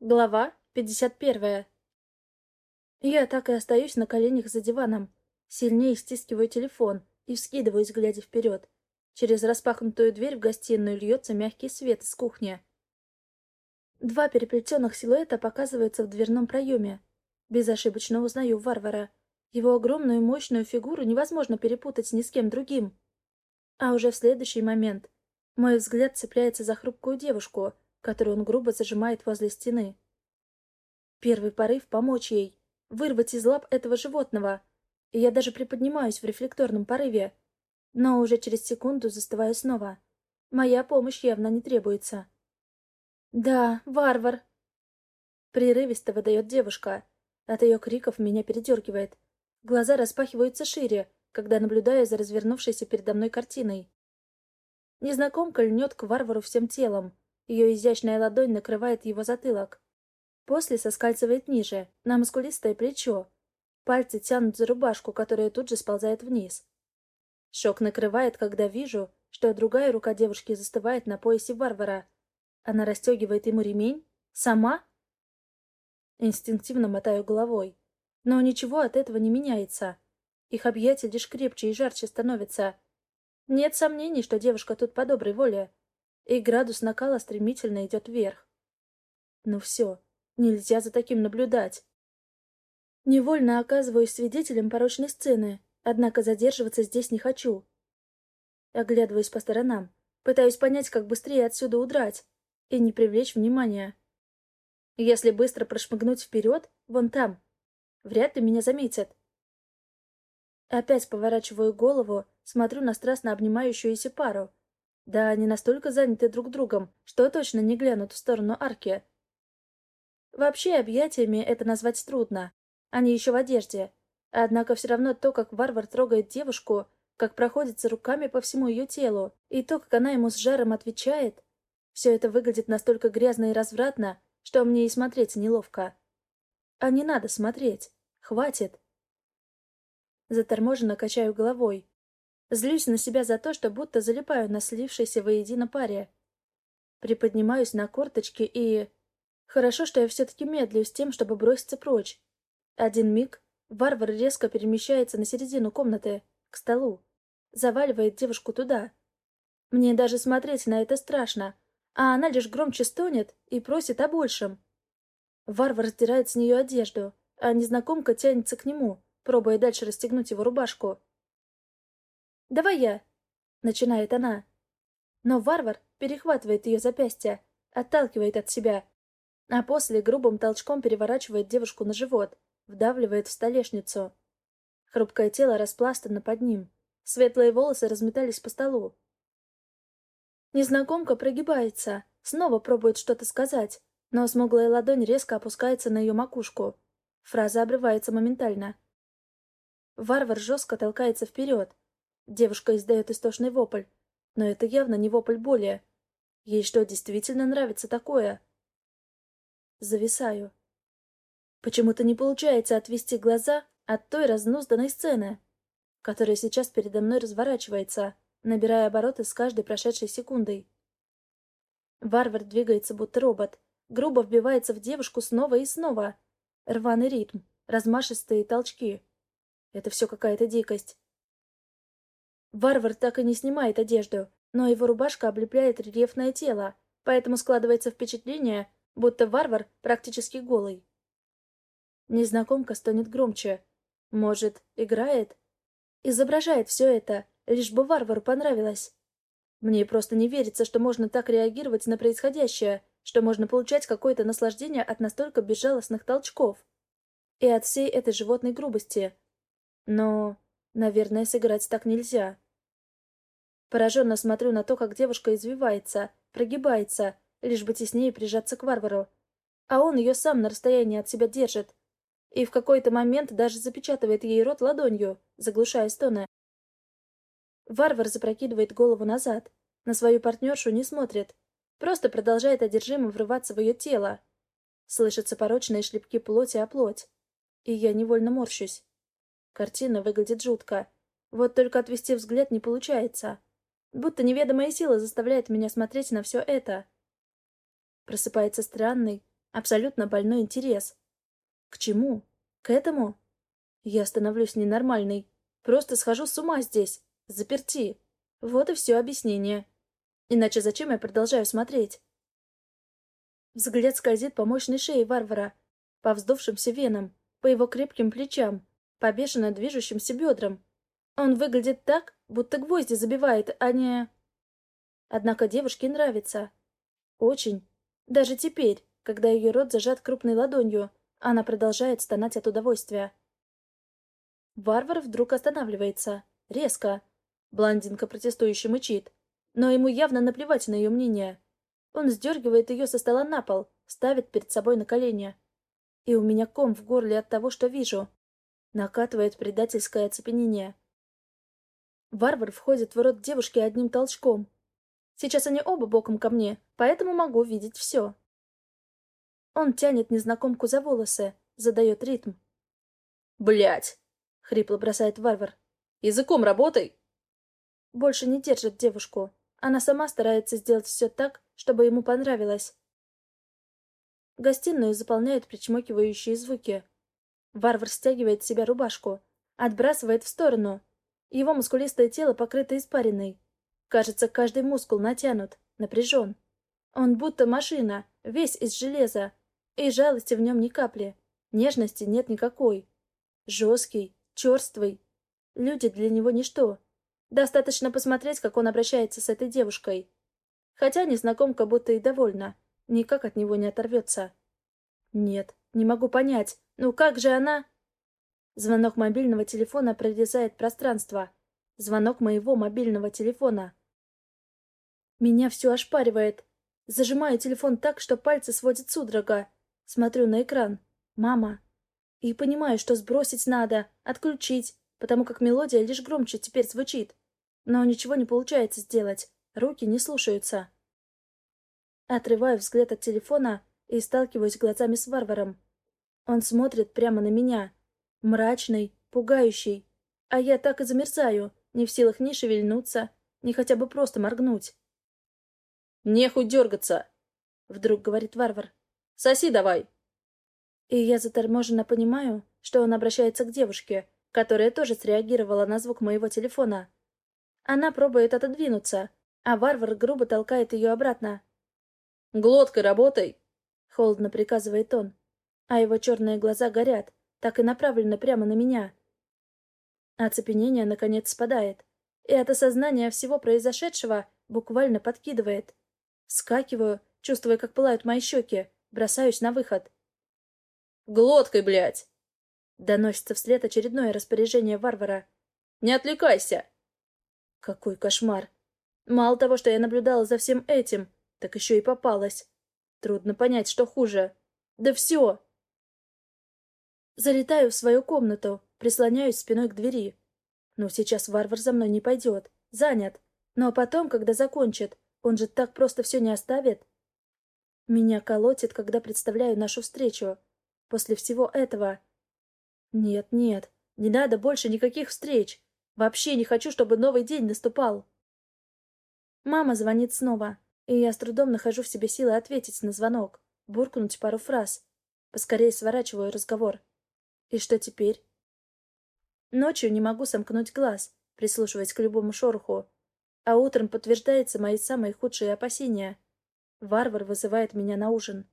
Глава 51. Я так и остаюсь на коленях за диваном. Сильнее стискиваю телефон и вскидываюсь, глядя вперед. Через распахнутую дверь в гостиную льется мягкий свет из кухни. Два переплетенных силуэта показываются в дверном проеме. Безошибочно узнаю варвара. Его огромную мощную фигуру невозможно перепутать ни с кем другим. А уже в следующий момент мой взгляд цепляется за хрупкую девушку — которую он грубо зажимает возле стены. Первый порыв — помочь ей, вырвать из лап этого животного, и я даже приподнимаюсь в рефлекторном порыве, но уже через секунду застываю снова. Моя помощь явно не требуется. «Да, варвар!» Прерывисто выдает девушка. От ее криков меня передергивает. Глаза распахиваются шире, когда наблюдаю за развернувшейся передо мной картиной. Незнакомка льнет к варвару всем телом, ее изящная ладонь накрывает его затылок. После соскальзывает ниже, на мускулистое плечо. Пальцы тянут за рубашку, которая тут же сползает вниз. Шок накрывает, когда вижу, что другая рука девушки застывает на поясе варвара. Она расстегивает ему ремень? Сама? Инстинктивно мотаю головой. Но ничего от этого не меняется. Их объятия лишь крепче и жарче становятся. Нет сомнений, что девушка тут по доброй воле и градус накала стремительно идет вверх. Ну все, нельзя за таким наблюдать. Невольно оказываюсь свидетелем порочной сцены, однако задерживаться здесь не хочу. Оглядываюсь по сторонам, пытаюсь понять, как быстрее отсюда удрать и не привлечь внимания. Если быстро прошмыгнуть вперед, вон там, вряд ли меня заметят. Опять поворачиваю голову, смотрю на страстно обнимающуюся пару — да, они настолько заняты друг другом, что точно не глянут в сторону арки. Вообще, объятиями это назвать трудно. Они еще в одежде. Однако все равно то, как варвар трогает девушку, как проходится руками по всему ее телу, и то, как она ему с жаром отвечает, все это выглядит настолько грязно и развратно, что мне и смотреть неловко. А не надо смотреть. Хватит. Заторможенно качаю головой. Злюсь на себя за то, что будто залипаю на слившейся воедино паре. Приподнимаюсь на корточки и... Хорошо, что я все-таки медлю с тем, чтобы броситься прочь. Один миг варвар резко перемещается на середину комнаты, к столу. Заваливает девушку туда. Мне даже смотреть на это страшно, а она лишь громче стонет и просит о большем. Варвар сдирает с нее одежду, а незнакомка тянется к нему, пробуя дальше расстегнуть его рубашку. Давай я!» — начинает она. Но варвар перехватывает ее запястье, отталкивает от себя, а после грубым толчком переворачивает девушку на живот, вдавливает в столешницу. Хрупкое тело распластано под ним, светлые волосы разметались по столу. Незнакомка прогибается, снова пробует что-то сказать, но смуглая ладонь резко опускается на ее макушку. Фраза обрывается моментально. Варвар жестко толкается вперед, Девушка издает истошный вопль. Но это явно не вопль боли. Ей что, действительно нравится такое? Зависаю. Почему-то не получается отвести глаза от той разнузданной сцены, которая сейчас передо мной разворачивается, набирая обороты с каждой прошедшей секундой. Варвар двигается, будто робот, грубо вбивается в девушку снова и снова. Рваный ритм, размашистые толчки. Это все какая-то дикость. Варвар так и не снимает одежду, но его рубашка облепляет рельефное тело, поэтому складывается впечатление, будто варвар практически голый. Незнакомка стонет громче. Может, играет? Изображает все это, лишь бы варвару понравилось. Мне просто не верится, что можно так реагировать на происходящее, что можно получать какое-то наслаждение от настолько безжалостных толчков. И от всей этой животной грубости. Но, наверное, сыграть так нельзя. Пораженно смотрю на то, как девушка извивается, прогибается, лишь бы теснее прижаться к варвару. А он ее сам на расстоянии от себя держит. И в какой-то момент даже запечатывает ей рот ладонью, заглушая стоны. Варвар запрокидывает голову назад. На свою партнершу не смотрит. Просто продолжает одержимо врываться в ее тело. Слышатся порочные шлепки плоти о плоть. И я невольно морщусь. Картина выглядит жутко. Вот только отвести взгляд не получается. Будто неведомая сила заставляет меня смотреть на все это. Просыпается странный, Абсолютно больной интерес. К чему? К этому? Я становлюсь ненормальной. Просто схожу с ума здесь. Заперти. Вот и все объяснение. Иначе зачем я продолжаю смотреть? Взгляд скользит по мощной шее варвара, по вздувшимся венам, по его крепким плечам, по бешено движущимся бедрам. Он выглядит так, будто гвозди забивает, а не... Однако девушке нравится. Очень. Даже теперь, когда ее рот зажат крупной ладонью, она продолжает стонать от удовольствия. Варвар вдруг останавливается. Резко. Блондинка протестующе мычит. Но ему явно наплевать на ее мнение. Он сдергивает ее со стола на пол, ставит перед собой на колени. И у меня ком в горле от того, что вижу. Накатывает предательское оцепенение. Варвар входит в рот девушки одним толчком. Сейчас они оба боком ко мне, поэтому могу видеть все. Он тянет незнакомку за волосы, задает ритм. Блять! хрипло бросает варвар. «Языком работай!» Больше не держит девушку. Она сама старается сделать все так, чтобы ему понравилось. Гостиную заполняют причмокивающие звуки. Варвар стягивает с себя рубашку, отбрасывает в сторону. Его мускулистое тело покрыто испариной. Кажется, каждый мускул натянут, напряжен. Он будто машина, весь из железа. И жалости в нем ни капли. Нежности нет никакой. Жесткий, черствый. Люди для него ничто. Достаточно посмотреть, как он обращается с этой девушкой. Хотя незнакомка будто и довольна. Никак от него не оторвется. Нет, не могу понять. Ну как же она... Звонок мобильного телефона прорезает пространство. Звонок моего мобильного телефона. Меня все ошпаривает. Зажимаю телефон так, что пальцы сводят судорога. Смотрю на экран. Мама. И понимаю, что сбросить надо, отключить, потому как мелодия лишь громче теперь звучит. Но ничего не получается сделать, руки не слушаются. Отрываю взгляд от телефона и сталкиваюсь глазами с варваром. Он смотрит прямо на меня. Мрачный, пугающий. А я так и замерзаю, не в силах ни шевельнуться, ни хотя бы просто моргнуть. «Нехуй дергаться!» — вдруг говорит варвар. «Соси давай!» И я заторможенно понимаю, что он обращается к девушке, которая тоже среагировала на звук моего телефона. Она пробует отодвинуться, а варвар грубо толкает ее обратно. «Глоткой работай!» — холодно приказывает он, а его черные глаза горят, так и направлены прямо на меня. Оцепенение, наконец, спадает, и от осознания всего произошедшего буквально подкидывает. Скакиваю, чувствуя, как пылают мои щеки, бросаюсь на выход. Глоткой, блядь!» Доносится вслед очередное распоряжение варвара. «Не отвлекайся!» Какой кошмар! Мало того, что я наблюдала за всем этим, так еще и попалась. Трудно понять, что хуже. Да все! Залетаю в свою комнату, прислоняюсь спиной к двери. Ну, сейчас варвар за мной не пойдет. Занят. Но потом, когда закончит, он же так просто все не оставит. Меня колотит, когда представляю нашу встречу. После всего этого... Нет, нет, не надо больше никаких встреч. Вообще не хочу, чтобы новый день наступал. Мама звонит снова, и я с трудом нахожу в себе силы ответить на звонок, буркнуть пару фраз. Поскорее сворачиваю разговор. И что теперь? Ночью не могу сомкнуть глаз, прислушиваясь к любому шороху. А утром подтверждается мои самые худшие опасения. Варвар вызывает меня на ужин.